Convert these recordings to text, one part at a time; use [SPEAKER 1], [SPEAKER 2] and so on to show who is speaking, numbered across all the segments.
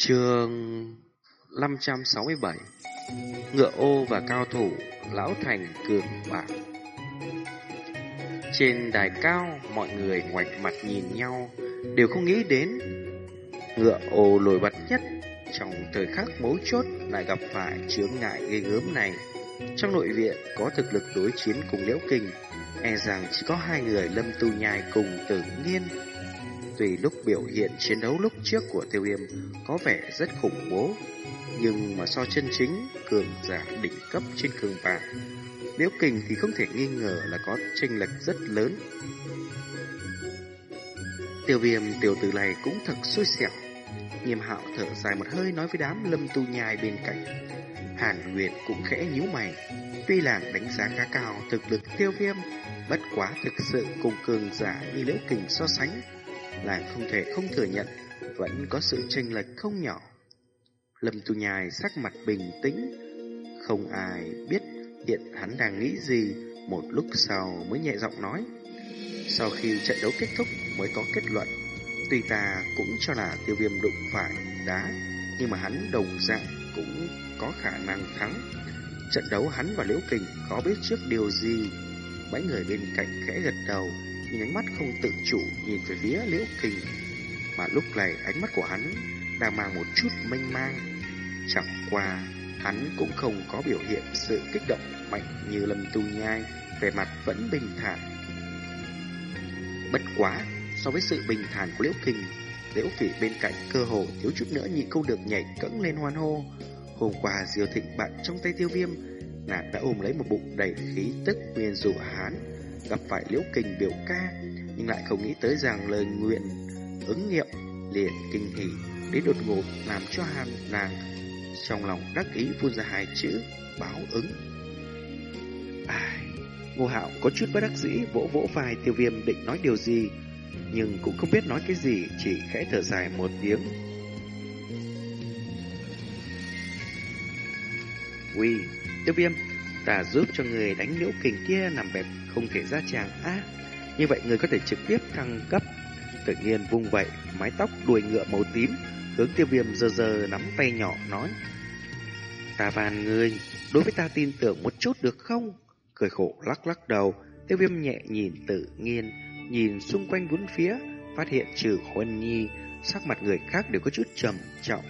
[SPEAKER 1] Trường 567 Ngựa ô và cao thủ, Lão Thành Cường Bạc. Trên đài cao, Mọi người ngoảnh mặt nhìn nhau, Đều không nghĩ đến Ngựa ô nổi bật nhất Trong thời khắc mấu chốt Lại gặp phải chướng ngại ghê gớm này. Trong nội viện Có thực lực đối chiến cùng Liễu Kình E rằng chỉ có hai người Lâm Tu Nhai cùng Tử Nghiên Tùy lúc biểu hiện chiến đấu lúc trước của tiêu viêm có vẻ rất khủng bố, nhưng mà so chân chính cường giả đỉnh cấp trên cường bảng, Liễu Kình thì không thể nghi ngờ là có chênh lệch rất lớn. Tiêu viêm tiểu tử này cũng thật xui xẻo. Nghiêm hạo thở dài một hơi nói với đám lâm tu nhai bên cạnh. Hàn Nguyệt cũng khẽ nhíu mày. Tuy là đánh giá khá cao thực lực tiêu viêm, bất quá thực sự cùng cường giả như Liễu Kình so sánh là không thể không thừa nhận vẫn có sự chênh lệch không nhỏ. Lâm Tu Nhai sắc mặt bình tĩnh, không ai biết hiện hắn đang nghĩ gì, một lúc sau mới nhẹ giọng nói. Sau khi trận đấu kết thúc mới có kết luận, tuy ta cũng cho là tiêu viêm đụng phải đá, nhưng mà hắn đồng dạng cũng có khả năng thắng. Trận đấu hắn và Liễu Kình có biết trước điều gì? Mấy người bên cạnh khẽ gật đầu, nhưng ánh mắt không tự chủ nhìn về phía Liễu Kình. Mà lúc này ánh mắt của hắn đang mang một chút mênh mang. Chẳng qua, hắn cũng không có biểu hiện sự kích động mạnh như Lâm Tu Nhai, vẻ mặt vẫn bình thản. Bất quá, so với sự bình thản của Liễu Kình, Liễu Phỉ bên cạnh cơ hồ thiếu chút nữa nhịn không được nhảy cẫng lên hoan hô. Hôm qua Diêu Thịnh bạn trong tay tiêu viêm, nàng đã ôm lấy một bụng đầy khí tức nguyên dụ hán gặp phải liễu kình biểu ca, nhưng lại không nghĩ tới rằng lời nguyện ứng nghiệm liền kinh hỉ đến đột ngột làm cho hàn nàng trong lòng đắc ý phun ra hai chữ báo ứng. Ai, Ngô Hạo có chút bất đắc dĩ vỗ vỗ vai tiêu viêm định nói điều gì, nhưng cũng không biết nói cái gì, chỉ khẽ thở dài một tiếng. Uy, tiêu viêm, ta giúp cho người đánh liễu kình kia nằm bẹp không thể ra chàng á. như vậy người có thể trực tiếp thăng cấp. Tự nhiên vung vậy, mái tóc đuôi ngựa màu tím, hướng tiêu viêm giờ giờ nắm tay nhỏ nói. Ta van người, đối với ta tin tưởng một chút được không? Cười khổ lắc lắc đầu, tiêu viêm nhẹ nhìn tự nhiên, nhìn xung quanh bốn phía, phát hiện trừ Huân Nhi, sắc mặt người khác đều có chút trầm trọng.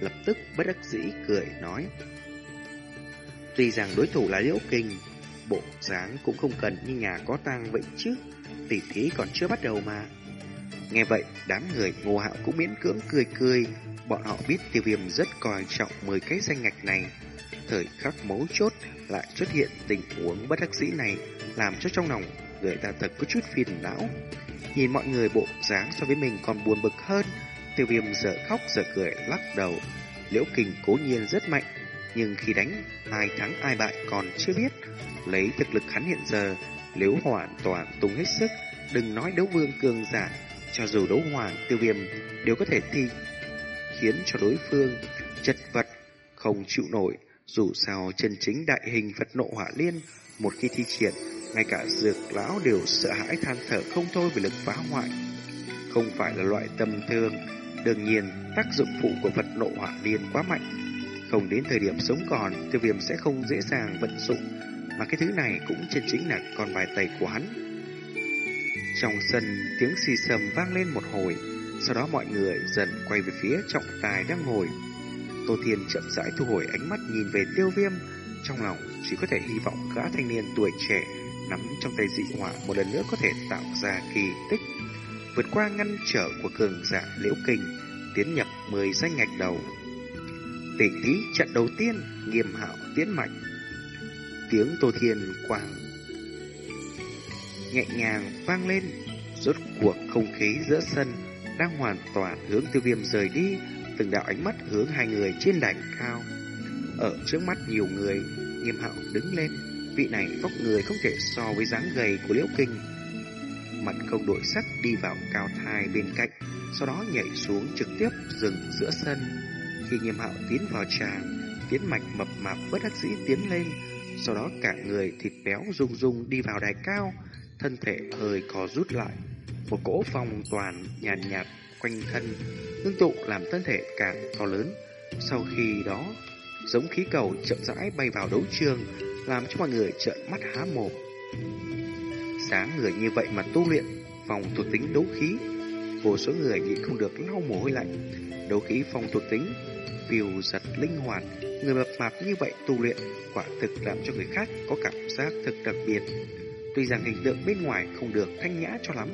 [SPEAKER 1] Lập tức bất đắc dĩ cười nói. Tuy rằng đối thủ là Liễu Kinh, bộ dáng cũng không cần như nhà có tang vậy chứ, tỷ thí còn chưa bắt đầu mà. Nghe vậy, đám người ngô hạo cũng miễn cưỡng cười cười, bọn họ biết tiêu viêm rất coi trọng 10 cái danh ngạch này. Thời khắc mấu chốt lại xuất hiện tình huống bất đắc dĩ này, làm cho trong lòng người ta thật có chút phiền não. Nhìn mọi người bộ dáng so với mình còn buồn bực hơn, tiêu viêm giờ khóc giờ cười lắc đầu. Liễu kình cố nhiên rất mạnh, nhưng khi đánh, ai thắng ai bại còn chưa biết. Lấy thực lực hắn hiện giờ, nếu hoàn toàn tung hết sức, đừng nói đấu vương cường giả, cho dù đấu hoàng tiêu viêm đều có thể thi khiến cho đối phương chật vật không chịu nổi. Dù sao chân chính đại hình vật nộ hỏa liên, một khi thi triển, ngay cả dược lão đều sợ hãi than thở không thôi về lực phá hoại. Không phải là loại tầm thường, đương nhiên tác dụng phụ của vật nộ hỏa liên quá mạnh không đến thời điểm sống còn, tiêu viêm sẽ không dễ dàng vận dụng, mà cái thứ này cũng chân chính là con bài tẩy của hắn. Trong sân, tiếng xì sầm vang lên một hồi, sau đó mọi người dần quay về phía trọng tài đang ngồi. Tô Thiên chậm rãi thu hồi ánh mắt nhìn về tiêu viêm, trong lòng chỉ có thể hy vọng gã thanh niên tuổi trẻ nắm trong tay dị hỏa một lần nữa có thể tạo ra kỳ tích, vượt qua ngăn trở của cường giả liễu kình tiến nhập 10 danh ngạch đầu tỷ thí trận đầu tiên nghiêm hạo tiến mạnh tiếng tô thiên quảng nhẹ nhàng vang lên, rốt cuộc không khí giữa sân đang hoàn toàn hướng tiêu viêm rời đi, từng đạo ánh mắt hướng hai người trên đảnh cao. Ở trước mắt nhiều người, nghiêm hạo đứng lên, vị này vóc người không thể so với dáng gầy của liễu kinh. Mặt không đổi sắc đi vào cao thai bên cạnh, sau đó nhảy xuống trực tiếp dừng giữa sân khi nghiêm hạo tiến vào tràng, tiến mạch mập mạp bất đắc dĩ tiến lên, sau đó cả người thịt béo rung rung đi vào đài cao, thân thể hơi co rút lại. Một cỗ phong toàn nhàn nhạt, nhạt quanh thân, tương tụ làm thân thể càng to lớn. Sau khi đó, giống khí cầu chậm rãi bay vào đấu trường, làm cho mọi người trợn mắt há mồm. Sáng người như vậy mà tu luyện phòng thuộc tính đấu khí, vô số người nhịn không được lau mồ hôi lạnh. Đấu khí phòng thuộc tính, biểu giật linh hoạt, người mập mạp như vậy tu luyện quả thực làm cho người khác có cảm giác thực đặc biệt. Tuy rằng hình tượng bên ngoài không được thanh nhã cho lắm,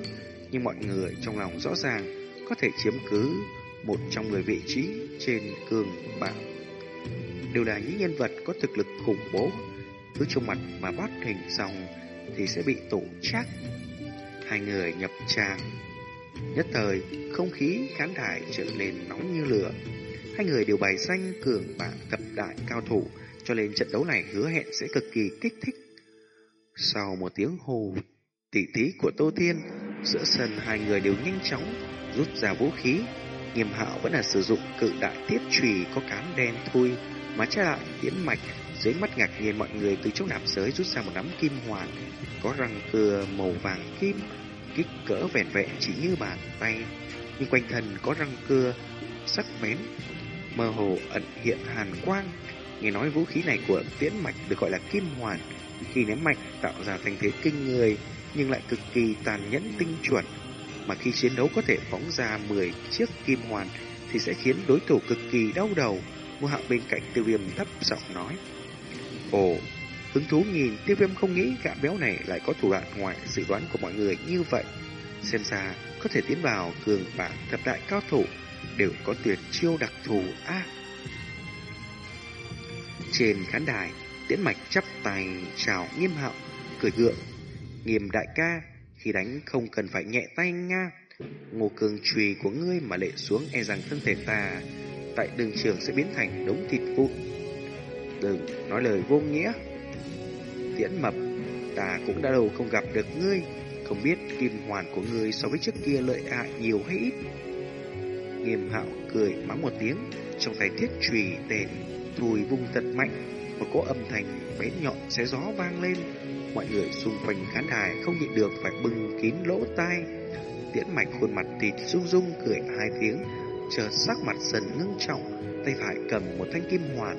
[SPEAKER 1] nhưng mọi người trong lòng rõ ràng có thể chiếm cứ một trong người vị trí trên cường bảng. Đều là những nhân vật có thực lực khủng bố, cứ trong mặt mà bắt hình xong thì sẽ bị tổ trác. Hai người nhập tràng. Nhất thời, không khí khán đài trở nên nóng như lửa. Hai người đều bài danh cường bảng thập đại cao thủ, cho nên trận đấu này hứa hẹn sẽ cực kỳ kích thích. Sau một tiếng hồ tỉ tí của Tô Thiên, giữa sân hai người đều nhanh chóng rút ra vũ khí. Nghiêm hạo vẫn là sử dụng cự đại tiết trùy có cán đen thui, mà trái lại tiễn mạch dưới mắt ngạc nhiên mọi người từ trong nạp giới rút ra một nắm kim hoàn, có răng cưa màu vàng kim, kích cỡ vẹn vẹn chỉ như bàn tay, nhưng quanh thân có răng cưa sắc bén, mơ hồ ẩn hiện hàn quang. Nghe nói vũ khí này của tiễn mạch được gọi là kim hoàn, khi ném mạnh tạo ra thành thế kinh người, nhưng lại cực kỳ tàn nhẫn tinh chuẩn. Mà khi chiến đấu có thể phóng ra 10 chiếc kim hoàn thì sẽ khiến đối thủ cực kỳ đau đầu. Ngô Hạo bên cạnh tiêu viêm thấp giọng nói. Ồ, hứng thú nhìn tiêu viêm không nghĩ gã béo này lại có thủ đoạn ngoài dự đoán của mọi người như vậy. Xem ra có thể tiến vào cường bảng thập đại cao thủ đều có tuyệt chiêu đặc thù a. trên khán đài, Tiễn Mạch chắp tay chào nghiêm hạo, cười gượng. Nghiêm đại ca, khi đánh không cần phải nhẹ tay nga. Ngô cường chùy của ngươi mà lệ xuống e rằng thân thể ta tại đường trường sẽ biến thành đống thịt vụn. Đừng nói lời vô nghĩa. Tiễn mập, ta cũng đã lâu không gặp được ngươi, không biết kim hoàn của ngươi so với trước kia lợi hại nhiều hay ít. Nghiêm hạo cười mắng một tiếng, trong tay thiết trùy để thùi vung thật mạnh, một cỗ âm thanh bé nhọn xé gió vang lên. Mọi người xung quanh khán đài không nhịn được phải bưng kín lỗ tai. Tiễn mạch khuôn mặt thịt rung rung cười hai tiếng, chờ sắc mặt dần ngưng trọng, tay phải cầm một thanh kim hoàn,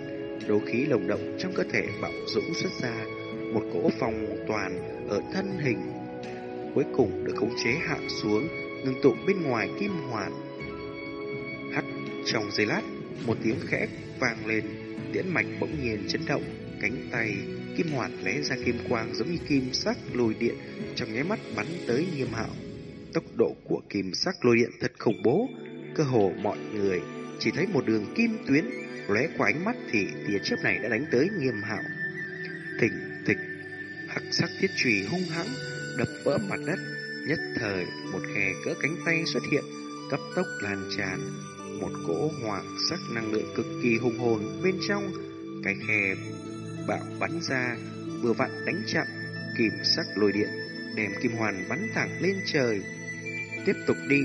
[SPEAKER 1] đấu khí lồng động trong cơ thể bạo dũng xuất ra, một cỗ phong toàn ở thân hình. Cuối cùng được khống chế hạ xuống, ngưng tụ bên ngoài kim hoàn. Trong giây lát, một tiếng khẽ vang lên, tiễn mạch bỗng nhiên chấn động, cánh tay kim hoàn lóe ra kim quang giống như kim sắc lôi điện trong nháy mắt bắn tới nghiêm hạo. Tốc độ của kim sắc lôi điện thật khủng bố, cơ hồ mọi người chỉ thấy một đường kim tuyến lóe qua ánh mắt thì tia chớp này đã đánh tới nghiêm hạo. thình thịch, hắc sắc thiết chùy hung hãng đập vỡ mặt đất, nhất thời một khe cỡ cánh tay xuất hiện, cấp tốc lan tràn, một cỗ hoàng sắc năng lượng cực kỳ hùng hồn bên trong. Cái khe bạo bắn ra, vừa vặn đánh chặn kìm sắc lôi điện, đem kim hoàn bắn thẳng lên trời. Tiếp tục đi,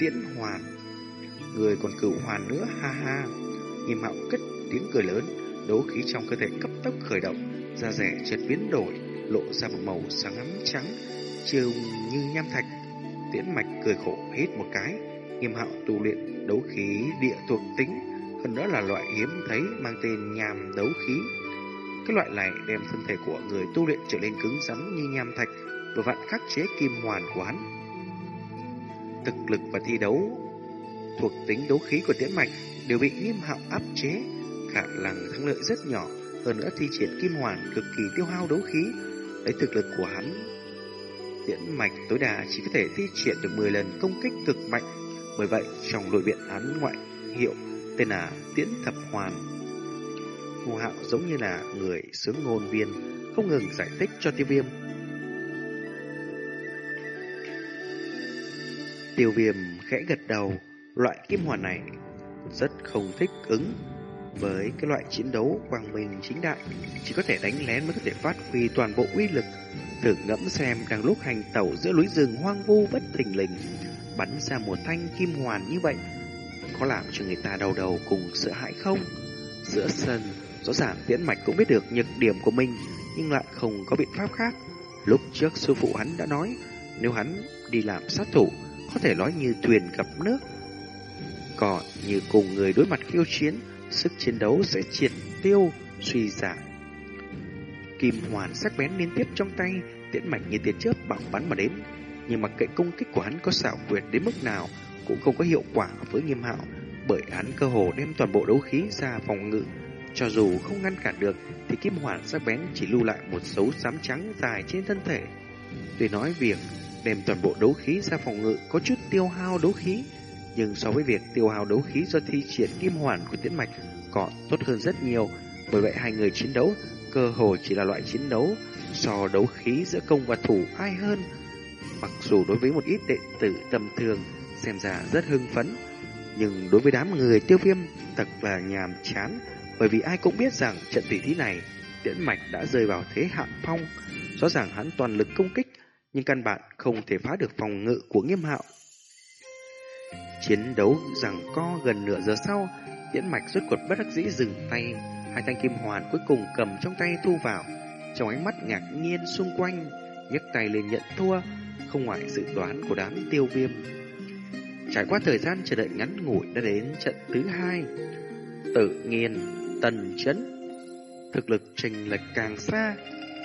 [SPEAKER 1] tiễn hoàn. Người còn cửu hoàn nữa, ha ha. Nghiêm hạo cất tiếng cười lớn, đấu khí trong cơ thể cấp tốc khởi động, da rẻ chợt biến đổi, lộ ra một màu sáng ấm trắng trông như nham thạch. Tiễn mạch cười khổ hít một cái, nghiêm hạo tu luyện đấu khí địa thuộc tính, hơn nữa là loại hiếm thấy mang tên nham đấu khí. Cái loại này đem thân thể của người tu luyện trở nên cứng rắn như nham thạch vừa vặn khắc chế kim hoàn của hắn. Thực lực và thi đấu thuộc tính đấu khí của tiễn mạch đều bị nghiêm hạo áp chế, khả năng thắng lợi rất nhỏ, hơn nữa thi triển kim hoàn cực kỳ tiêu hao đấu khí. Lấy thực lực của hắn, tiễn mạch tối đa chỉ có thể thi triển được 10 lần công kích cực mạnh bởi vậy trong nội viện án ngoại hiệu tên là tiễn thập hoàn Ngô Hạo giống như là người sướng ngôn viên, không ngừng giải thích cho tiêu viêm. Tiêu viêm khẽ gật đầu, loại kim hoàn này rất không thích ứng với cái loại chiến đấu quang minh chính đại, chỉ có thể đánh lén mới có thể phát huy toàn bộ uy lực. Thử ngẫm xem đang lúc hành tẩu giữa núi rừng hoang vu bất thình lình, bắn ra một thanh kim hoàn như vậy, có làm cho người ta đau đầu cùng sợ hãi không? Giữa sân, Rõ ràng Tiễn Mạch cũng biết được nhược điểm của mình, nhưng lại không có biện pháp khác. Lúc trước sư phụ hắn đã nói, nếu hắn đi làm sát thủ, có thể nói như thuyền gặp nước, Còn như cùng người đối mặt khiêu chiến, sức chiến đấu sẽ triệt tiêu, suy giảm. Kim hoàn sắc bén liên tiếp trong tay, tiễn mạch như tiễn chớp bạo bắn mà đến. Nhưng mặc kệ công kích của hắn có xảo quyệt đến mức nào, cũng không có hiệu quả với nghiêm hạo, bởi hắn cơ hồ đem toàn bộ đấu khí ra phòng ngự. Cho dù không ngăn cản được, thì kim hoàn sắc bén chỉ lưu lại một dấu xám trắng dài trên thân thể. Tuy nói việc đem toàn bộ đấu khí ra phòng ngự có chút tiêu hao đấu khí, nhưng so với việc tiêu hao đấu khí do thi triển kim hoàn của tiễn mạch còn tốt hơn rất nhiều. Bởi vậy hai người chiến đấu cơ hồ chỉ là loại chiến đấu so đấu khí giữa công và thủ ai hơn. Mặc dù đối với một ít đệ tử tầm thường xem ra rất hưng phấn, nhưng đối với đám người tiêu viêm thật là nhàm chán, bởi vì ai cũng biết rằng trận tỷ thí này tiễn mạch đã rơi vào thế hạ phong. Rõ ràng hắn toàn lực công kích, nhưng căn bản không thể phá được phòng ngự của nghiêm hạo. Chiến đấu rằng co gần nửa giờ sau, tiễn mạch rốt cuộc bất đắc dĩ dừng tay, hai thanh kim hoàn cuối cùng cầm trong tay thu vào. Trong ánh mắt ngạc nhiên xung quanh, nhấc tay lên nhận thua, không ngoài dự đoán của đám tiêu viêm. Trải qua thời gian chờ đợi ngắn ngủi đã đến trận thứ hai. Tự nhiên, tần chấn. Thực lực trình lệch càng xa,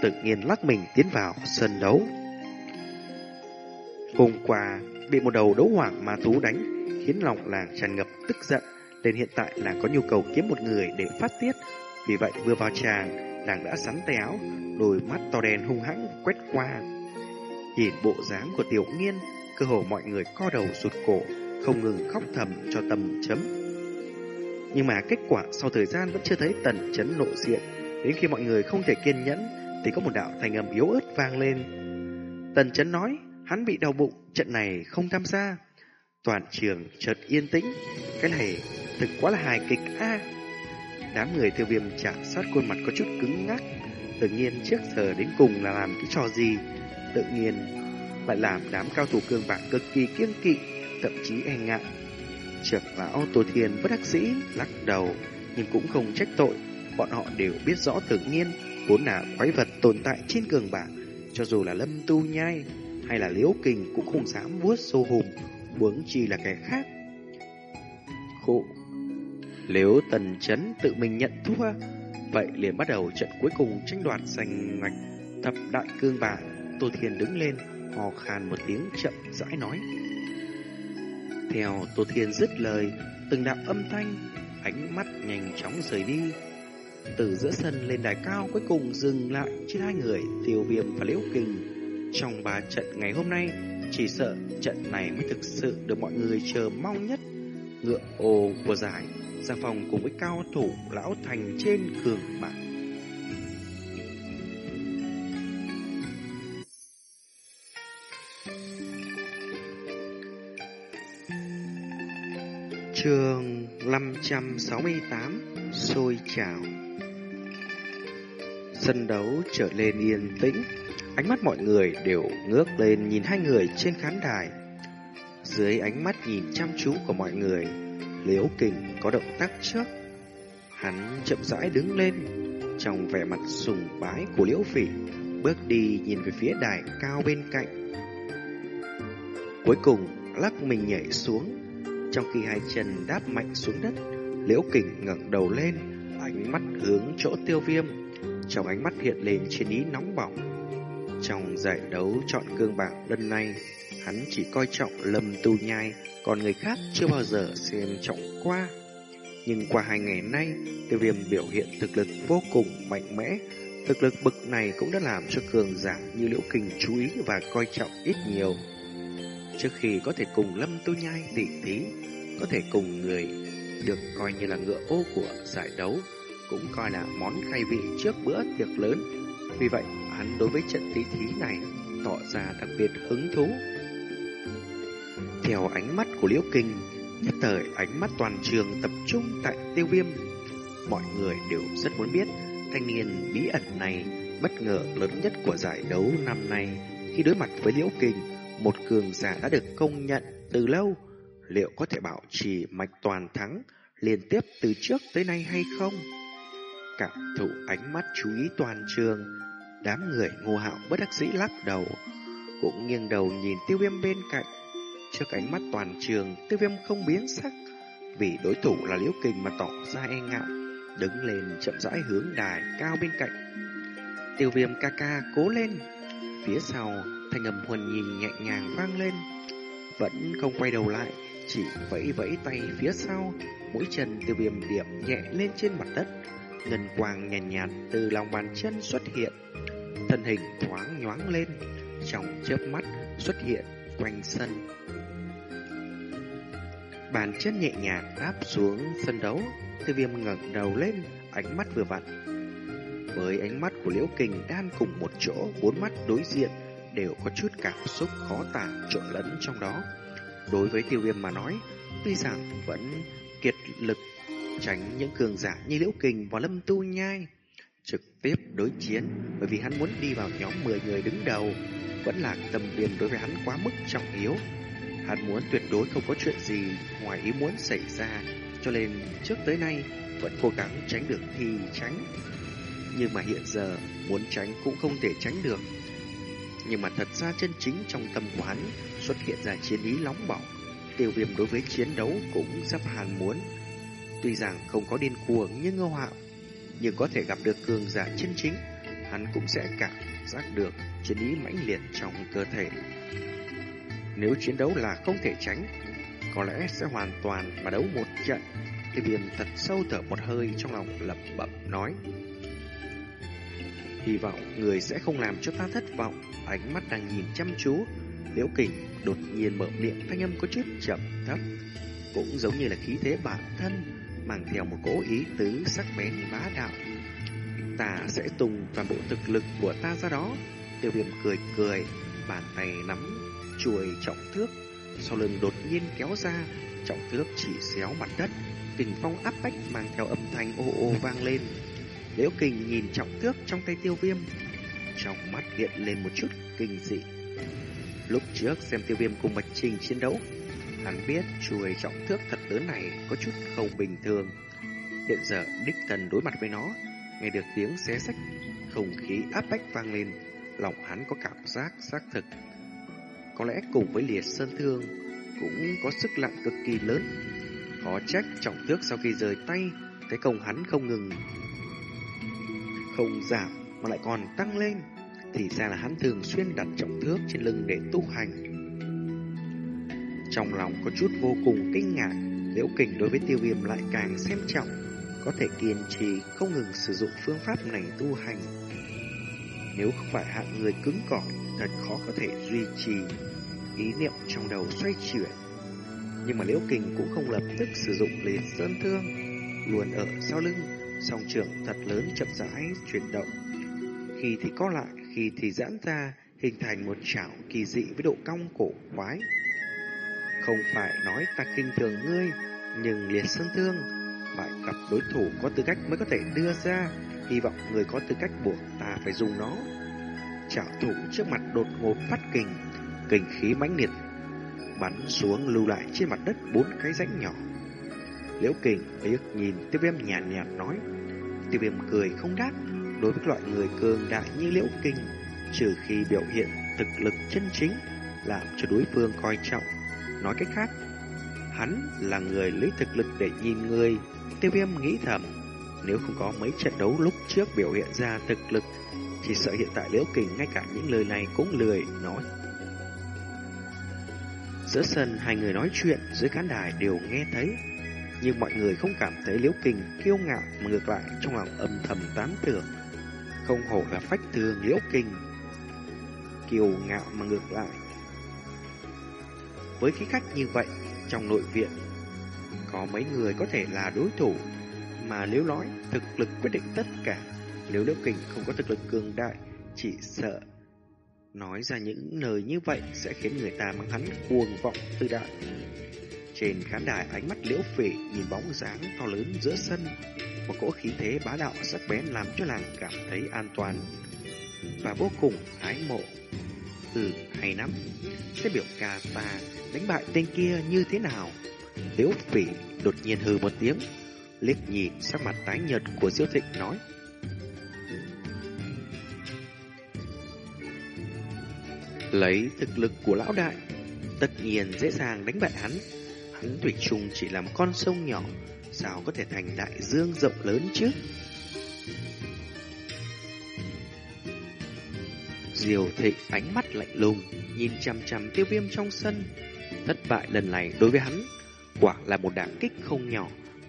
[SPEAKER 1] tự nhiên lắc mình tiến vào sân đấu. Hôm qua, bị một đầu đấu hoàng ma thú đánh, khiến lòng làng tràn ngập tức giận, nên hiện tại làng có nhu cầu kiếm một người để phát tiết. Vì vậy vừa vào tràng, làng đã sắn tay áo, đôi mắt to đen hung hãng quét qua. Nhìn bộ dáng của tiểu nghiên, cơ hồ mọi người co đầu rụt cổ, không ngừng khóc thầm cho tầm chấm. Nhưng mà kết quả sau thời gian vẫn chưa thấy tần chấn nộ diện. Đến khi mọi người không thể kiên nhẫn, thì có một đạo thành âm yếu ớt vang lên. Tần chấn nói, hắn bị đau bụng, trận này không tham gia. Toàn trường chợt yên tĩnh, cái này thực quá là hài kịch a. Đám người tiêu viêm chạm sát khuôn mặt có chút cứng ngắc, tự nhiên trước giờ đến cùng là làm cái trò gì, tự nhiên lại làm đám cao thủ cương bạc cực kỳ kiêng kỵ, thậm chí e ngại. Trưởng lão Tô Thiên bất đắc dĩ lắc đầu, nhưng cũng không trách tội, bọn họ đều biết rõ tự nhiên vốn là quái vật tồn tại trên cường bạc, cho dù là Lâm Tu Nhai hay là Liễu Kình cũng không dám vuốt xô hùng, huống chi là kẻ khác. Khổ. Nếu Tần Chấn tự mình nhận thua, vậy liền bắt đầu trận cuối cùng tranh đoạt giành ngạch thập đại cương bạc. Tô Thiên đứng lên, hò khan một tiếng chậm rãi nói. Theo Tô Thiên dứt lời, từng đạo âm thanh, ánh mắt nhanh chóng rời đi. Từ giữa sân lên đài cao cuối cùng dừng lại trên hai người tiêu viêm và liễu kình. Trong ba trận ngày hôm nay, chỉ sợ trận này mới thực sự được mọi người chờ mong nhất. Ngựa ồ của giải, ra phòng cùng với cao thủ lão thành trên cường mạng 568 Sôi trào. Sân đấu trở lên yên tĩnh, Ánh mắt mọi người đều ngước lên nhìn hai người trên khán đài. Dưới ánh mắt nhìn chăm chú của mọi người, Liễu kình có động tác trước. Hắn chậm rãi đứng lên, Trong vẻ mặt sùng bái của liễu phỉ, Bước đi nhìn về phía đài cao bên cạnh. Cuối cùng, lắc mình nhảy xuống trong khi hai chân đáp mạnh xuống đất, Liễu Kình ngẩng đầu lên, ánh mắt hướng chỗ tiêu viêm. Trong ánh mắt hiện lên chiến ý nóng bỏng. Trong giải đấu chọn cương bạc lần này, hắn chỉ coi trọng Lâm Tu Nhai, còn người khác chưa bao giờ xem trọng qua. Nhưng qua hai ngày nay, tiêu viêm biểu hiện thực lực vô cùng mạnh mẽ. Thực lực bực này cũng đã làm cho cường giả như Liễu Kình chú ý và coi trọng ít nhiều. Trước khi có thể cùng Lâm Tu Nhai tỉ thí, có thể cùng người được coi như là ngựa ô của giải đấu, cũng coi là món khai vị trước bữa tiệc lớn. Vì vậy, hắn đối với trận tỉ thí này tỏ ra đặc biệt hứng thú. Theo ánh mắt của Liễu Kinh, nhất thời ánh mắt toàn trường tập trung tại tiêu viêm. Mọi người đều rất muốn biết thanh niên bí ẩn này bất ngờ lớn nhất của giải đấu năm nay khi đối mặt với Liễu Kinh một cường giả đã được công nhận từ lâu, liệu có thể bảo trì mạch toàn thắng liên tiếp từ trước tới nay hay không? Cảm thụ ánh mắt chú ý toàn trường, đám người ngô hạo bất đắc dĩ lắc đầu, cũng nghiêng đầu nhìn tiêu viêm bên cạnh. Trước ánh mắt toàn trường, tiêu viêm không biến sắc, vì đối thủ là Liễu Kình mà tỏ ra e ngại, đứng lên chậm rãi hướng đài cao bên cạnh. Tiêu viêm ca ca cố lên. Phía sau, thanh âm huần nhìn nhẹ nhàng vang lên. Vẫn không quay đầu lại, chỉ vẫy vẫy tay phía sau, mũi chân tiêu viêm điểm nhẹ lên trên mặt đất. Ngân quang nhàn nhạt, nhạt từ lòng bàn chân xuất hiện. Thân hình thoáng nhoáng lên, trong chớp mắt xuất hiện quanh sân. Bàn chân nhẹ nhàng đáp xuống sân đấu, tiêu viêm ngẩng đầu lên, ánh mắt vừa vặn. Với ánh mắt của Liễu Kình đan cùng một chỗ, bốn mắt đối diện đều có chút cảm xúc khó tả trộn lẫn trong đó. Đối với tiêu viêm mà nói, tuy rằng vẫn kiệt lực tránh những cường giả như Liễu Kình và Lâm Tu Nhai, trực tiếp đối chiến bởi vì hắn muốn đi vào nhóm 10 người đứng đầu, vẫn là tầm viêm đối với hắn quá mức trọng yếu. Hắn muốn tuyệt đối không có chuyện gì ngoài ý muốn xảy ra, cho nên trước tới nay vẫn cố gắng tránh được thì tránh. Nhưng mà hiện giờ muốn tránh cũng không thể tránh được. Nhưng mà thật ra chân chính trong tâm quán xuất hiện ra chiến ý nóng bỏng. Tiêu viêm đối với chiến đấu cũng sắp hàn muốn. Tuy rằng không có điên cuồng như ngô hạo, nhưng có thể gặp được cường giả chân chính, hắn cũng sẽ cảm giác được chiến ý mãnh liệt trong cơ thể. Nếu chiến đấu là không thể tránh, có lẽ sẽ hoàn toàn mà đấu một trận. Tiêu viêm thật sâu thở một hơi trong lòng lẩm bẩm nói. Hy vọng người sẽ không làm cho ta thất vọng. Ánh mắt đang nhìn chăm chú. Liễu kình đột nhiên mở miệng thanh âm có chút chậm thấp. Cũng giống như là khí thế bản thân, mang theo một cố ý tứ sắc bén bá đạo. Ta sẽ tung toàn bộ thực lực của ta ra đó. Tiêu viêm cười cười, bàn tay nắm chuôi trọng thước. Sau lưng đột nhiên kéo ra, trọng thước chỉ xéo mặt đất. Kình phong áp bách mang theo âm thanh ô ô vang lên. Liễu Kình nhìn trọng thước trong tay tiêu viêm, trong mắt hiện lên một chút kinh dị. Lúc trước xem tiêu viêm cùng Bạch Trình chiến đấu, hắn biết chuôi trọng thước thật lớn này có chút không bình thường. Hiện giờ đích thần đối mặt với nó, nghe được tiếng xé sách, không khí áp bách vang lên, lòng hắn có cảm giác xác thực. Có lẽ cùng với liệt sơn thương cũng có sức lặng cực kỳ lớn. Có trách trọng thước sau khi rời tay, cái công hắn không ngừng không giảm mà lại còn tăng lên. Thì ra là hắn thường xuyên đặt trọng thước trên lưng để tu hành. Trong lòng có chút vô cùng kinh ngạc, liễu kình đối với tiêu viêm lại càng xem trọng, có thể kiên trì không ngừng sử dụng phương pháp này tu hành. Nếu không phải hạng người cứng cỏi, thật khó có thể duy trì ý niệm trong đầu xoay chuyển. Nhưng mà Liễu Kình cũng không lập tức sử dụng liệt sơn thương, luôn ở sau lưng song trường thật lớn chậm rãi chuyển động. Khi thì co lại, khi thì giãn ra, hình thành một chảo kỳ dị với độ cong cổ quái. Không phải nói ta kinh thường ngươi, nhưng liệt sơn thương, phải gặp đối thủ có tư cách mới có thể đưa ra, hy vọng người có tư cách buộc ta phải dùng nó. Chảo thủ trước mặt đột ngột phát kình, kình khí mãnh liệt bắn xuống lưu lại trên mặt đất bốn cái rãnh nhỏ. Liễu Kình ước nhìn Tiêu Viêm nhàn nhạt, nhạt nói. Tiêu Viêm cười không đáp. Đối với loại người cường đại như Liễu Kình, trừ khi biểu hiện thực lực chân chính, làm cho đối phương coi trọng. Nói cách khác, hắn là người lấy thực lực để nhìn người. Tiêu Viêm nghĩ thầm, nếu không có mấy trận đấu lúc trước biểu hiện ra thực lực, chỉ sợ hiện tại Liễu Kình ngay cả những lời này cũng lười nói. Giữa sân hai người nói chuyện dưới khán đài đều nghe thấy nhưng mọi người không cảm thấy liễu kình kiêu ngạo mà ngược lại trong lòng âm thầm tán tưởng. Không hổ là phách thường liễu kình. Kiêu ngạo mà ngược lại. Với khí khách như vậy, trong nội viện, có mấy người có thể là đối thủ, mà nếu nói thực lực quyết định tất cả, nếu liễu kình không có thực lực cường đại, chỉ sợ nói ra những lời như vậy sẽ khiến người ta mang hắn cuồng vọng tự đại. Trên khán đài ánh mắt liễu phỉ nhìn bóng dáng to lớn giữa sân, một cỗ khí thế bá đạo sắc bén làm cho nàng cảm thấy an toàn và vô cùng ái mộ. Ừ, hay lắm. sẽ biểu ca ta đánh bại tên kia như thế nào? Liễu phỉ đột nhiên hừ một tiếng, liếc nhìn sắc mặt tái nhợt của Diêu Thịnh nói. Lấy thực lực của lão đại, tất nhiên dễ dàng đánh bại hắn hắn Thủy chung chỉ là một con sông nhỏ, sao có thể thành đại dương rộng lớn chứ? Diều thịnh ánh mắt lạnh lùng, nhìn chằm chằm tiêu viêm trong sân. Thất bại lần này đối với hắn, quả là một đả kích không nhỏ,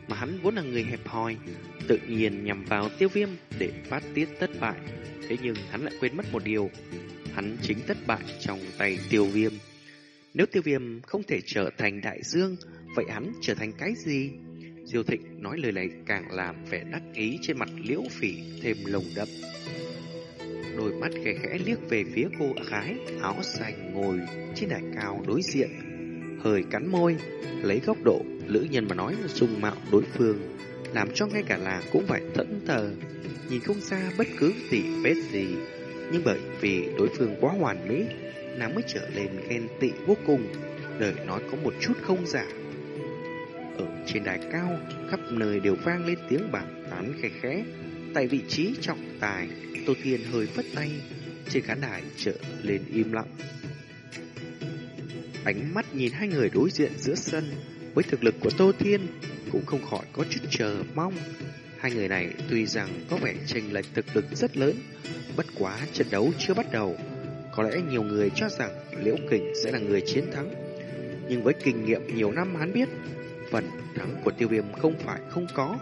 [SPEAKER 1] mà hắn vốn là người hẹp hòi, tự nhiên nhằm vào tiêu viêm để phát tiết thất bại. Thế nhưng hắn lại quên mất một điều, hắn chính thất bại trong tay tiêu viêm. Nếu tiêu viêm không thể trở thành đại dương, vậy hắn trở thành cái gì? Diêu Thịnh nói lời này càng làm vẻ đắc ý trên mặt liễu phỉ thêm lồng đậm. Đôi mắt khẽ khẽ liếc về phía cô gái áo xanh ngồi trên đài cao đối diện. Hơi cắn môi, lấy góc độ lữ nhân mà nói dung mạo đối phương, làm cho ngay cả là cũng phải thẫn thờ, nhìn không ra bất cứ gì vết gì. Nhưng bởi vì đối phương quá hoàn mỹ, nàng mới trở lên ghen tị vô cùng, lời nói có một chút không giả. Ở trên đài cao, khắp nơi đều vang lên tiếng bàn tán khẽ khẽ. Tại vị trí trọng tài, Tô Thiên hơi phất tay, trên khán đài trở lên im lặng. Ánh mắt nhìn hai người đối diện giữa sân, với thực lực của Tô Thiên cũng không khỏi có chút chờ mong. Hai người này tuy rằng có vẻ chênh lệch thực lực rất lớn, bất quá trận đấu chưa bắt đầu, có lẽ nhiều người cho rằng Liễu Kình sẽ là người chiến thắng. Nhưng với kinh nghiệm nhiều năm hắn biết, phần thắng của tiêu viêm không phải không có.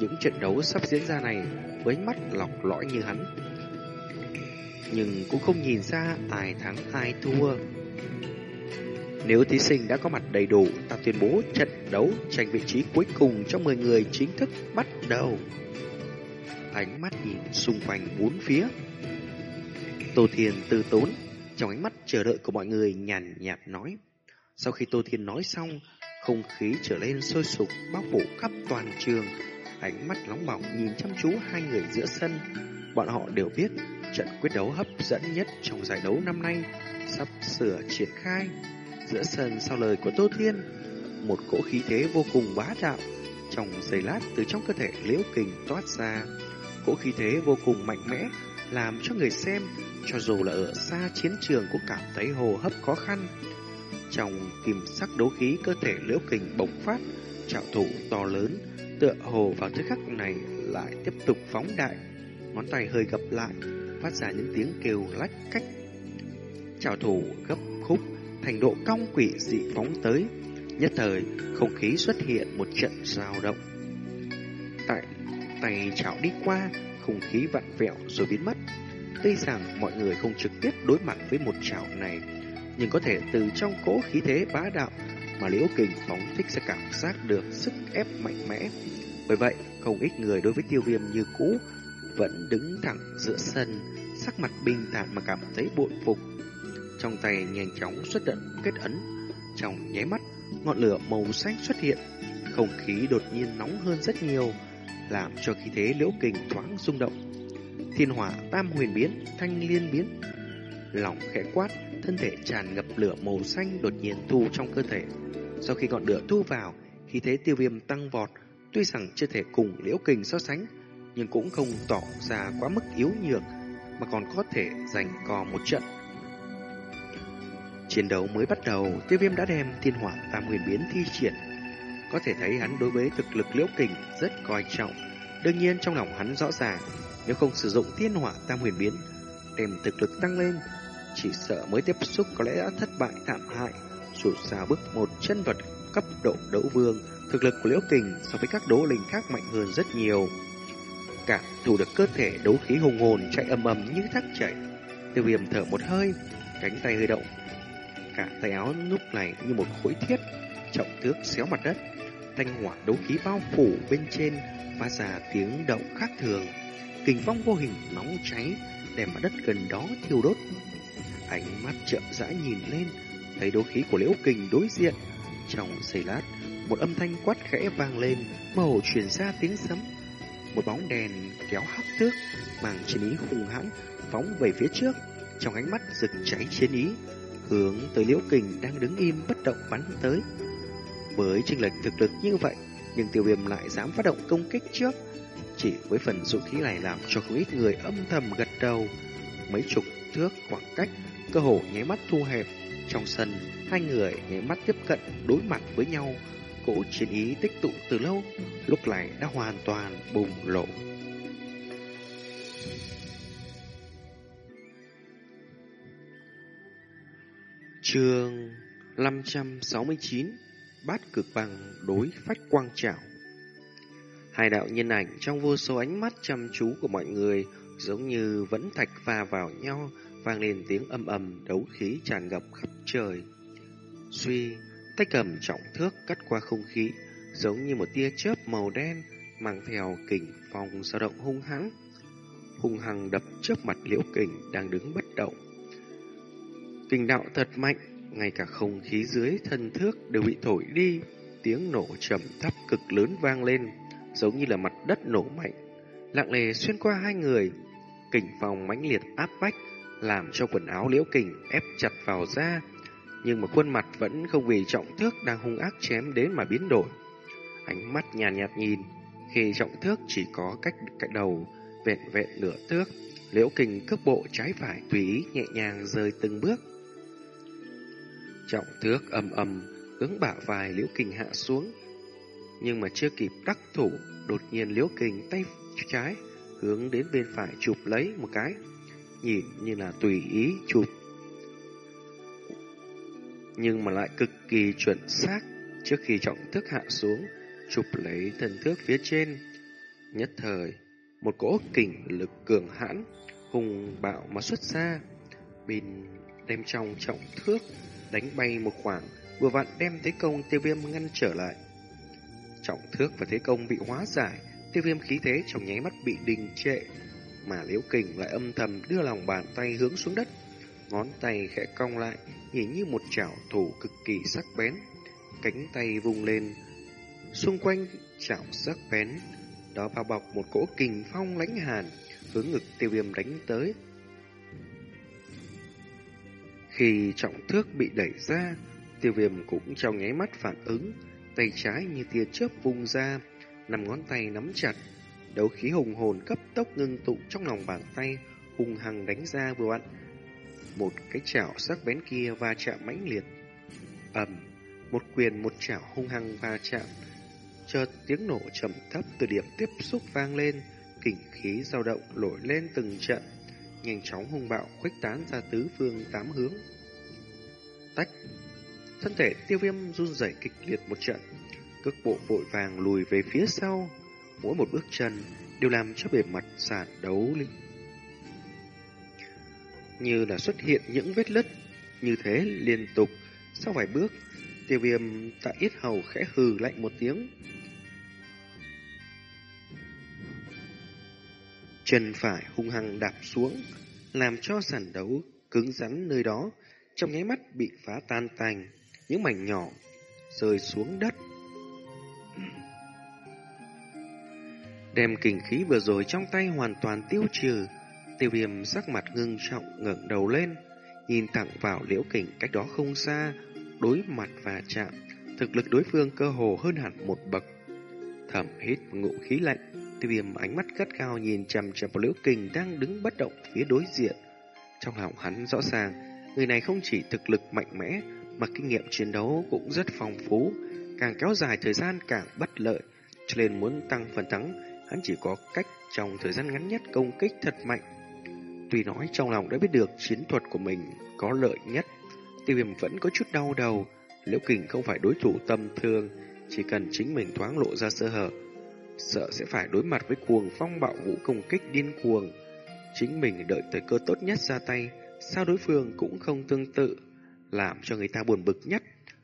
[SPEAKER 1] Những trận đấu sắp diễn ra này với mắt lọc lõi như hắn. Nhưng cũng không nhìn ra ai thắng ai thua. Nếu thí sinh đã có mặt đầy đủ, ta tuyên bố trận đấu tranh vị trí cuối cùng trong 10 người chính thức bắt đầu. Ánh mắt nhìn xung quanh bốn phía. Tô Thiên tư tốn, trong ánh mắt chờ đợi của mọi người nhàn nhạt nói. Sau khi Tô Thiên nói xong, không khí trở lên sôi sục bao phủ khắp toàn trường. Ánh mắt nóng bỏng nhìn chăm chú hai người giữa sân. Bọn họ đều biết trận quyết đấu hấp dẫn nhất trong giải đấu năm nay sắp sửa triển khai. Giữa sân sau lời của Tô Thiên, một cỗ khí thế vô cùng bá đạo trong giây lát từ trong cơ thể liễu kình toát ra. Cỗ khí thế vô cùng mạnh mẽ làm cho người xem cho dù là ở xa chiến trường cũng cảm thấy hồ hấp khó khăn. Trong kim sắc đấu khí cơ thể liễu kình bộc phát, trạo thủ to lớn, tựa hồ vào thời khắc này lại tiếp tục phóng đại. Ngón tay hơi gập lại, phát ra những tiếng kêu lách cách. Trạo thủ gấp khúc, thành độ cong quỷ dị phóng tới. Nhất thời, không khí xuất hiện một trận dao động. Tại tay chảo đi qua, không khí vặn vẹo rồi biến mất. Tuy rằng mọi người không trực tiếp đối mặt với một chảo này, nhưng có thể từ trong cỗ khí thế bá đạo mà Liễu Kình phóng thích sẽ cảm giác được sức ép mạnh mẽ. Bởi vậy, không ít người đối với tiêu viêm như cũ vẫn đứng thẳng giữa sân, sắc mặt bình thản mà cảm thấy bội phục. Trong tay nhanh chóng xuất động kết ấn, trong nháy mắt, ngọn lửa màu xanh xuất hiện, không khí đột nhiên nóng hơn rất nhiều, làm cho khí thế liễu kình thoáng rung động. Thiên hỏa tam huyền biến, thanh liên biến. Lòng khẽ quát, thân thể tràn ngập lửa màu xanh đột nhiên thu trong cơ thể. Sau khi ngọn lửa thu vào, khí thế tiêu viêm tăng vọt, tuy rằng chưa thể cùng liễu kình so sánh, nhưng cũng không tỏ ra quá mức yếu nhược, mà còn có thể giành co một trận. Chiến đấu mới bắt đầu, tiêu viêm đã đem thiên hỏa tam huyền biến thi triển. Có thể thấy hắn đối với thực lực liễu kình rất coi trọng. Đương nhiên trong lòng hắn rõ ràng, nếu không sử dụng thiên hỏa tam huyền biến, đem thực lực tăng lên, chỉ sợ mới tiếp xúc có lẽ đã thất bại thảm hại. Dù sao bước một chân vật cấp độ đấu vương, thực lực của liễu kình so với các đấu linh khác mạnh hơn rất nhiều. Cả thủ được cơ thể đấu khí hùng hồn chạy âm ầm như thác chảy. Tiêu viêm thở một hơi, cánh tay hơi động. Cả tay áo lúc này như một khối thiết, trọng thước xéo mặt đất. Thanh hỏa đấu khí bao phủ bên trên, và ra tiếng động khác thường. Kình phong vô hình nóng cháy, đem mặt đất gần đó thiêu đốt. Ánh mắt chậm rãi nhìn lên, thấy đấu khí của liễu kình đối diện. Trong giây lát, một âm thanh quát khẽ vang lên, mơ hồ truyền ra tiếng sấm. Một bóng đèn kéo hắc thước, mang chiến ý hùng hãn, phóng về phía trước, trong ánh mắt rực cháy chiến ý, hướng tới liễu kình đang đứng im bất động bắn tới. Với chênh lệch thực lực như vậy, nhưng tiêu viêm lại dám phát động công kích trước. Chỉ với phần dụ khí này làm cho không ít người âm thầm gật đầu. Mấy chục thước khoảng cách, cơ hồ nháy mắt thu hẹp, Trong sân, hai người nháy mắt tiếp cận đối mặt với nhau, cỗ chiến ý tích tụ từ lâu, lúc này đã hoàn toàn bùng lộ. Chương 569 Bát cực bằng đối phách quang trảo Hai đạo nhân ảnh trong vô số ánh mắt chăm chú của mọi người giống như vẫn thạch va vào nhau, vang lên tiếng âm ầm đấu khí tràn ngập khắp trời. Suy, tay cầm trọng thước cắt qua không khí, giống như một tia chớp màu đen mang theo kình phong dao động hung hãn, hung hăng đập trước mặt Liễu Kình đang đứng bất động. Kình đạo thật mạnh, ngay cả không khí dưới thân thước đều bị thổi đi, tiếng nổ trầm thấp cực lớn vang lên, giống như là mặt đất nổ mạnh, lặng lề xuyên qua hai người, kình phong mãnh liệt áp bách, làm cho quần áo liễu kình ép chặt vào da, nhưng mà khuôn mặt vẫn không vì trọng thước đang hung ác chém đến mà biến đổi. Ánh mắt nhàn nhạt, nhạt nhìn, khi trọng thước chỉ có cách cạnh đầu, vẹn vẹn nửa thước, liễu kình cước bộ trái phải tùy ý nhẹ nhàng rơi từng bước. Trọng thước âm âm hướng bả vai liễu kình hạ xuống, nhưng mà chưa kịp đắc thủ, đột nhiên liễu kình tay trái hướng đến bên phải chụp lấy một cái, nhìn như là tùy ý chụp. Nhưng mà lại cực kỳ chuẩn xác trước khi trọng thước hạ xuống, chụp lấy thân thước phía trên. Nhất thời, một cỗ kình lực cường hãn, hùng bạo mà xuất ra, bình đem trong trọng thước, đánh bay một khoảng, vừa vặn đem thế công tiêu viêm ngăn trở lại. Trọng thước và thế công bị hóa giải, tiêu viêm khí thế trong nháy mắt bị đình trệ, mà liễu kình lại âm thầm đưa lòng bàn tay hướng xuống đất, ngón tay khẽ cong lại, nhìn như một chảo thủ cực kỳ sắc bén. Cánh tay vung lên, xung quanh chảo sắc bén, đó bao bọc một cỗ kình phong lãnh hàn, hướng ngực tiêu viêm đánh tới. Khi trọng thước bị đẩy ra, tiêu viêm cũng trong nháy mắt phản ứng, tay trái như tia chớp vung ra, nằm ngón tay nắm chặt, đấu khí hùng hồn cấp tốc ngưng tụ trong lòng bàn tay, hùng hằng đánh ra vừa vặn. Một cái chảo sắc bén kia va chạm mãnh liệt. ầm, một quyền một chảo hung hăng va chạm. Chợt tiếng nổ trầm thấp từ điểm tiếp xúc vang lên, kình khí dao động nổi lên từng trận, nhanh chóng hung bạo khuếch tán ra tứ phương tám hướng. Tách Thân thể tiêu viêm run rẩy kịch liệt một trận, cước bộ vội vàng lùi về phía sau, mỗi một bước chân đều làm cho bề mặt sàn đấu linh. Như là xuất hiện những vết lứt, như thế liên tục, sau vài bước, tiêu viêm tại ít hầu khẽ hừ lạnh một tiếng. Chân phải hung hăng đạp xuống, làm cho sàn đấu cứng rắn nơi đó, trong nháy mắt bị phá tan tành, những mảnh nhỏ rơi xuống đất. Đem kinh khí vừa rồi trong tay hoàn toàn tiêu trừ, tiêu viêm sắc mặt ngưng trọng ngẩng đầu lên, nhìn thẳng vào liễu kình cách đó không xa, đối mặt và chạm, thực lực đối phương cơ hồ hơn hẳn một bậc. Thẩm hít ngụ khí lạnh, tiêu viêm ánh mắt gắt cao nhìn chằm chằm vào liễu kình đang đứng bất động phía đối diện. Trong lòng hắn rõ ràng, người này không chỉ thực lực mạnh mẽ, mà kinh nghiệm chiến đấu cũng rất phong phú, càng kéo dài thời gian càng bất lợi, cho nên muốn tăng phần thắng, hắn chỉ có cách trong thời gian ngắn nhất công kích thật mạnh. Tuy nói trong lòng đã biết được chiến thuật của mình có lợi nhất, tiêu viêm vẫn có chút đau đầu, Liễu Kình không phải đối thủ tâm thương, chỉ cần chính mình thoáng lộ ra sơ hở, sợ sẽ phải đối mặt với cuồng phong bạo vũ công kích điên cuồng. Chính mình đợi thời cơ tốt nhất ra tay, sao đối phương cũng không tương tự làm cho người ta buồn bực nhất.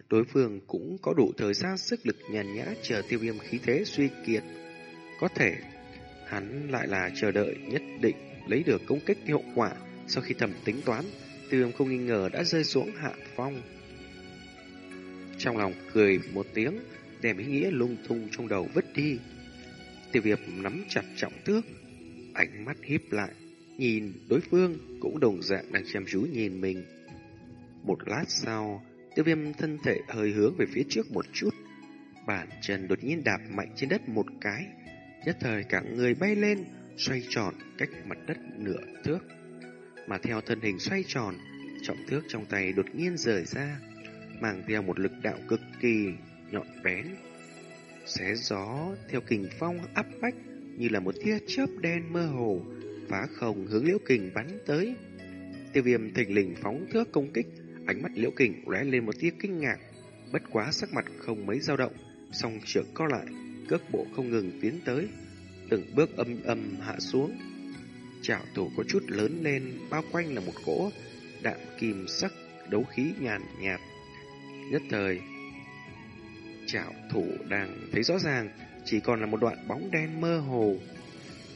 [SPEAKER 1] Đối phương cũng có đủ thời gian sức lực nhàn nhã chờ tiêu viêm khí thế suy kiệt. Có thể hắn lại là chờ đợi nhất định lấy được công kích hiệu quả sau khi thầm tính toán, tiêu viêm không nghi ngờ đã rơi xuống hạ phong. Trong lòng cười một tiếng, đem ý nghĩa lung tung trong đầu vứt đi. Tiêu viêm nắm chặt trọng thước, ánh mắt híp lại, nhìn đối phương cũng đồng dạng đang chăm chú nhìn mình. Một lát sau, tiêu viêm thân thể hơi hướng về phía trước một chút. Bàn chân đột nhiên đạp mạnh trên đất một cái. Nhất thời cả người bay lên, xoay tròn cách mặt đất nửa thước. Mà theo thân hình xoay tròn, trọng thước trong tay đột nhiên rời ra, mang theo một lực đạo cực kỳ nhọn bén. Xé gió theo kình phong áp bách như là một tia chớp đen mơ hồ, phá không hướng liễu kình bắn tới. Tiêu viêm thình lình phóng thước công kích, ánh mắt liễu kình lóe lên một tia kinh ngạc, bất quá sắc mặt không mấy dao động, song trưởng co lại, cước bộ không ngừng tiến tới, từng bước âm âm hạ xuống. Chảo thủ có chút lớn lên, bao quanh là một cỗ đạm kim sắc đấu khí nhàn nhạt. Nhất thời, chảo thủ đang thấy rõ ràng, chỉ còn là một đoạn bóng đen mơ hồ.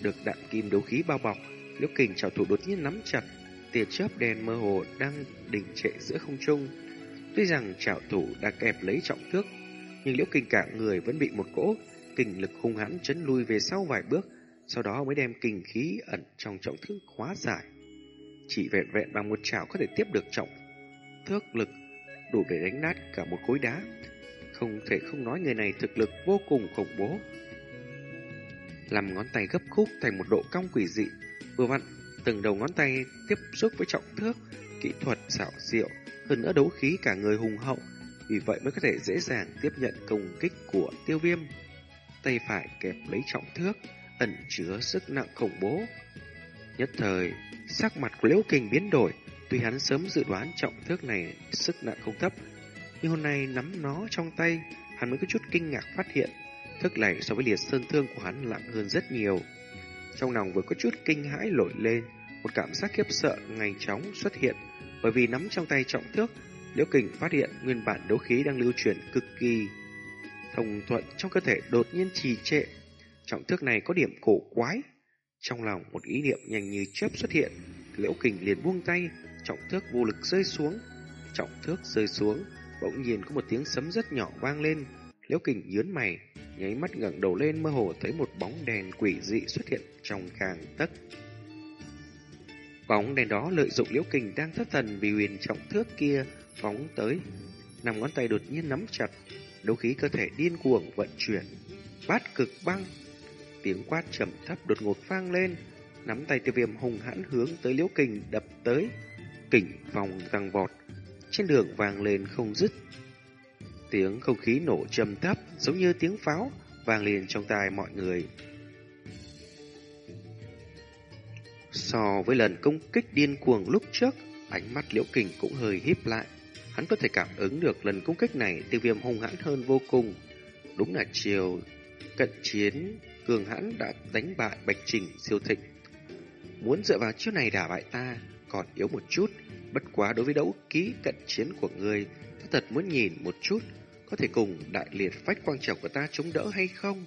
[SPEAKER 1] Được đạn kim đấu khí bao bọc, liễu kình chảo thủ đột nhiên nắm chặt, tia chớp đen mơ hồ đang đình trệ giữa không trung. Tuy rằng chảo thủ đã kẹp lấy trọng thước, nhưng liễu kình cả người vẫn bị một cỗ kình lực hung hãn chấn lui về sau vài bước, sau đó mới đem kình khí ẩn trong trọng thước khóa giải. Chỉ vẹn vẹn bằng một chảo có thể tiếp được trọng thước lực, đủ để đánh nát cả một khối đá. Không thể không nói người này thực lực vô cùng khủng bố. Làm ngón tay gấp khúc thành một độ cong quỷ dị, vừa vặn từng đầu ngón tay tiếp xúc với trọng thước, kỹ thuật xảo diệu, hơn nữa đấu khí cả người hùng hậu, vì vậy mới có thể dễ dàng tiếp nhận công kích của tiêu viêm. Tay phải kẹp lấy trọng thước, ẩn chứa sức nặng khủng bố. Nhất thời, sắc mặt của Liễu Kình biến đổi, tuy hắn sớm dự đoán trọng thước này sức nặng không thấp, nhưng hôm nay nắm nó trong tay, hắn mới có chút kinh ngạc phát hiện, thức này so với liệt sơn thương của hắn lặng hơn rất nhiều. Trong lòng vừa có chút kinh hãi nổi lên, một cảm giác khiếp sợ ngay chóng xuất hiện, bởi vì nắm trong tay trọng thước, Liễu Kình phát hiện nguyên bản đấu khí đang lưu chuyển cực kỳ thông thuận trong cơ thể đột nhiên trì trệ. Trọng thước này có điểm cổ quái. Trong lòng một ý niệm nhanh như chớp xuất hiện, Liễu Kình liền buông tay, trọng thước vô lực rơi xuống. Trọng thước rơi xuống, bỗng nhiên có một tiếng sấm rất nhỏ vang lên. Liễu Kình nhớn mày, nháy mắt ngẩng đầu lên mơ hồ thấy một bóng đèn quỷ dị xuất hiện trong càng tấc. Bóng đèn đó lợi dụng Liễu Kình đang thất thần vì huyền trọng thước kia phóng tới, nằm ngón tay đột nhiên nắm chặt, đấu khí cơ thể điên cuồng vận chuyển. Bát cực băng, tiếng quát trầm thấp đột ngột vang lên, nắm tay tiêu viêm hùng hãn hướng tới liễu kình đập tới, kình vòng răng vọt, trên đường vang lên không dứt. Tiếng không khí nổ trầm thấp giống như tiếng pháo vang lên trong tai mọi người. So với lần công kích điên cuồng lúc trước, ánh mắt liễu kình cũng hơi híp lại. Hắn có thể cảm ứng được lần công kích này tiêu viêm hung hãn hơn vô cùng. Đúng là chiều cận chiến, cường hãn đã đánh bại Bạch Trình siêu thịnh. Muốn dựa vào chiêu này đả bại ta, còn yếu một chút. Bất quá đối với đấu ký cận chiến của người, ta thật muốn nhìn một chút, có thể cùng đại liệt phách quang trọng của ta chống đỡ hay không?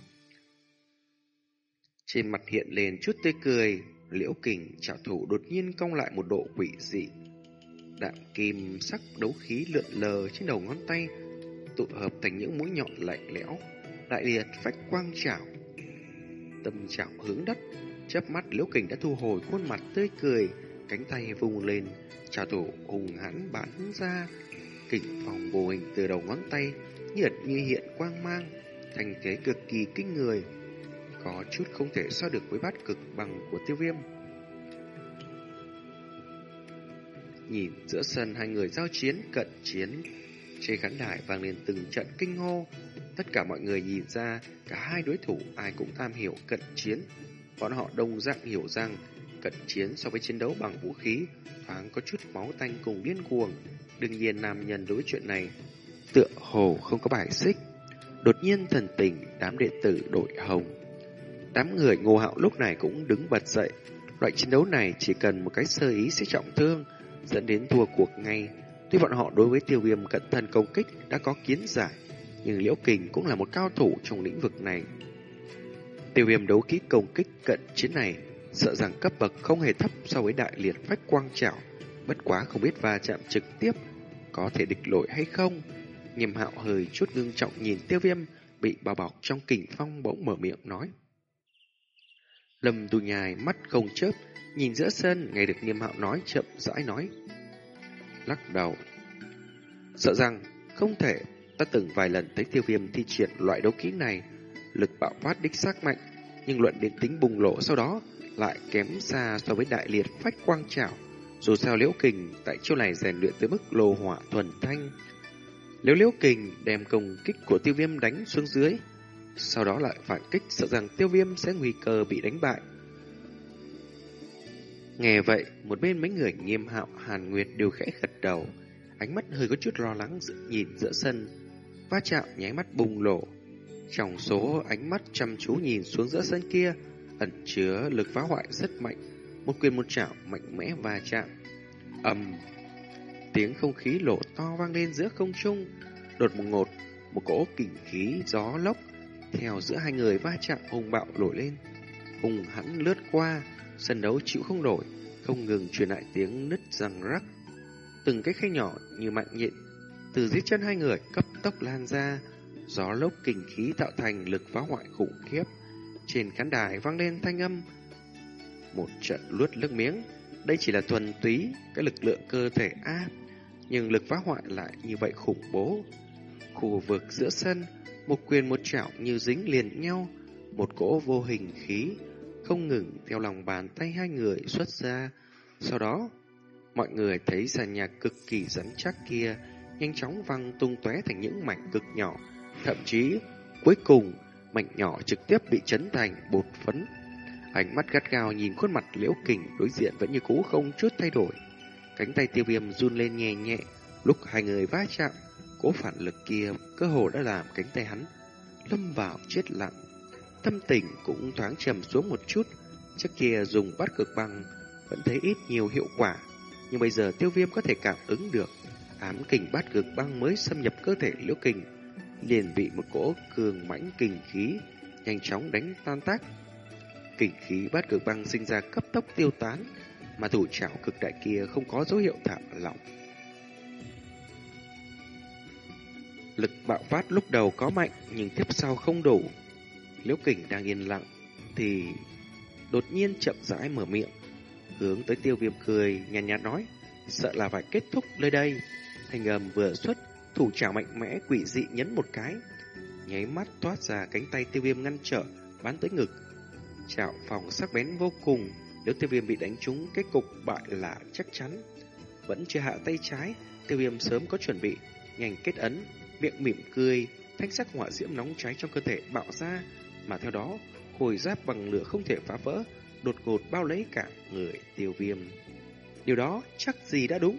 [SPEAKER 1] Trên mặt hiện lên chút tươi cười, liễu kình trả thủ đột nhiên cong lại một độ quỷ dị đạm kim sắc đấu khí lượn lờ trên đầu ngón tay, tụ hợp thành những mũi nhọn lạnh lẽo, đại liệt phách quang chảo. Tâm chảo hướng đất, chớp mắt liễu kình đã thu hồi khuôn mặt tươi cười, cánh tay vung lên, chảo thủ hùng hãn bắn ra, kình phòng vô hình từ đầu ngón tay, nhiệt như hiện quang mang, thành thế cực kỳ kinh người, có chút không thể so được với bát cực bằng của tiêu viêm. Nhìn giữa sân hai người giao chiến cận chiến, trên khán đài vang lên từng trận kinh hô. Tất cả mọi người nhìn ra cả hai đối thủ ai cũng tham hiểu cận chiến. Bọn họ đồng dạng hiểu rằng cận chiến so với chiến đấu bằng vũ khí thoáng có chút máu tanh cùng điên cuồng. Đương nhiên nam nhân đối chuyện này tựa hồ không có bài xích. Đột nhiên thần tình đám đệ tử đội hồng. Đám người ngô hạo lúc này cũng đứng bật dậy. Loại chiến đấu này chỉ cần một cái sơ ý sẽ trọng thương dẫn đến thua cuộc ngay. Tuy bọn họ đối với tiêu viêm cận thân công kích đã có kiến giải, nhưng Liễu Kình cũng là một cao thủ trong lĩnh vực này. Tiêu viêm đấu kỹ công kích cận chiến này, sợ rằng cấp bậc không hề thấp so với đại liệt phách quang trảo, bất quá không biết va chạm trực tiếp có thể địch lội hay không. Nghiêm hạo hơi chút ngưng trọng nhìn tiêu viêm bị bao bọc trong kình phong bỗng mở miệng nói. Lâm tu nhài mắt không chớp Nhìn giữa sân, nghe được nghiêm hạo nói chậm rãi nói. Lắc đầu. Sợ rằng, không thể, ta từng vài lần thấy tiêu viêm thi triển loại đấu kỹ này, lực bạo phát đích xác mạnh, nhưng luận đến tính bùng lộ sau đó lại kém xa so với đại liệt phách quang trảo. Dù sao liễu kình tại chiêu này rèn luyện tới mức lô hỏa thuần thanh. Nếu liễu kình đem công kích của tiêu viêm đánh xuống dưới, sau đó lại phản kích sợ rằng tiêu viêm sẽ nguy cơ bị đánh bại. Nghe vậy, một bên mấy người nghiêm hạo Hàn Nguyệt đều khẽ gật đầu, ánh mắt hơi có chút lo lắng nhìn giữa sân, va chạm nháy mắt bùng lộ, Trong số ánh mắt chăm chú nhìn xuống giữa sân kia, ẩn chứa lực phá hoại rất mạnh, một quyền một chảo mạnh mẽ va chạm. ầm, tiếng không khí lộ to vang lên giữa không trung, đột một ngột, một cỗ kình khí gió lốc theo giữa hai người va chạm hùng bạo nổi lên, hùng hãn lướt qua, sân đấu chịu không nổi, không ngừng truyền lại tiếng nứt răng rắc. Từng cái khe nhỏ như mạng nhện, từ dưới chân hai người cấp tốc lan ra, gió lốc kình khí tạo thành lực phá hoại khủng khiếp. Trên khán đài vang lên thanh âm, một trận luốt nước miếng. Đây chỉ là thuần túy cái lực lượng cơ thể A, nhưng lực phá hoại lại như vậy khủng bố. Khu vực giữa sân, một quyền một chảo như dính liền nhau, một cỗ vô hình khí không ngừng theo lòng bàn tay hai người xuất ra. Sau đó, mọi người thấy sàn nhà cực kỳ rắn chắc kia nhanh chóng văng tung tóe thành những mảnh cực nhỏ, thậm chí cuối cùng mảnh nhỏ trực tiếp bị chấn thành bột phấn. Ánh mắt gắt gao nhìn khuôn mặt liễu kình đối diện vẫn như cũ không chút thay đổi. Cánh tay tiêu viêm run lên nhẹ nhẹ, lúc hai người va chạm, cố phản lực kia cơ hồ đã làm cánh tay hắn lâm vào chết lặng. Tâm tình cũng thoáng trầm xuống một chút, trước kia dùng bát cực băng vẫn thấy ít nhiều hiệu quả, nhưng bây giờ tiêu viêm có thể cảm ứng được ám kình bát cực băng mới xâm nhập cơ thể liễu kình, liền bị một cỗ cường mãnh kình khí nhanh chóng đánh tan tác. Kình khí bát cực băng sinh ra cấp tốc tiêu tán, mà thủ trảo cực đại kia không có dấu hiệu thả lỏng. Lực bạo phát lúc đầu có mạnh nhưng tiếp sau không đủ. Liễu kình đang yên lặng thì đột nhiên chậm rãi mở miệng, hướng tới tiêu viêm cười, nhàn nhạt, nhạt nói, sợ là phải kết thúc nơi đây. Thành âm vừa xuất, thủ trảo mạnh mẽ quỷ dị nhấn một cái, nháy mắt toát ra cánh tay tiêu viêm ngăn trở, bắn tới ngực. Chảo phòng sắc bén vô cùng, nếu tiêu viêm bị đánh trúng, kết cục bại là chắc chắn. Vẫn chưa hạ tay trái, tiêu viêm sớm có chuẩn bị, nhanh kết ấn, miệng mỉm cười, thanh sắc hỏa diễm nóng cháy trong cơ thể bạo ra, mà theo đó, khôi giáp bằng lửa không thể phá vỡ, đột ngột bao lấy cả người tiêu viêm. Điều đó chắc gì đã đúng.